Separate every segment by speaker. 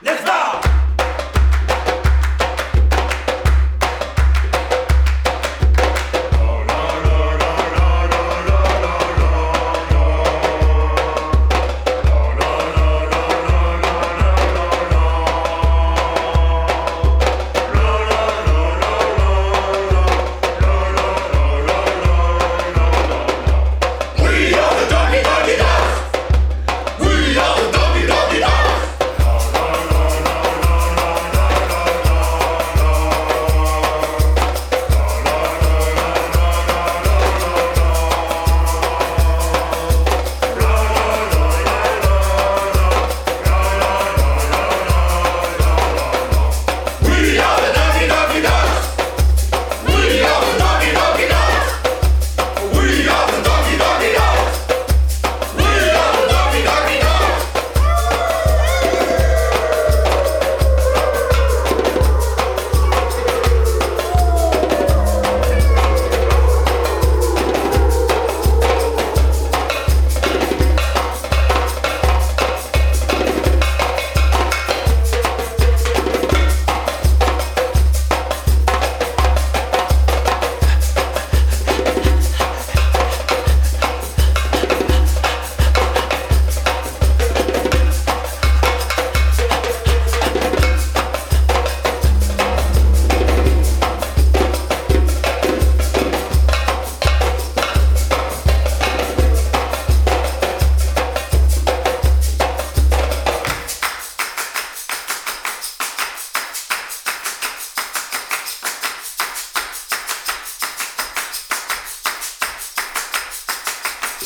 Speaker 1: Let's go!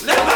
Speaker 1: Let's go.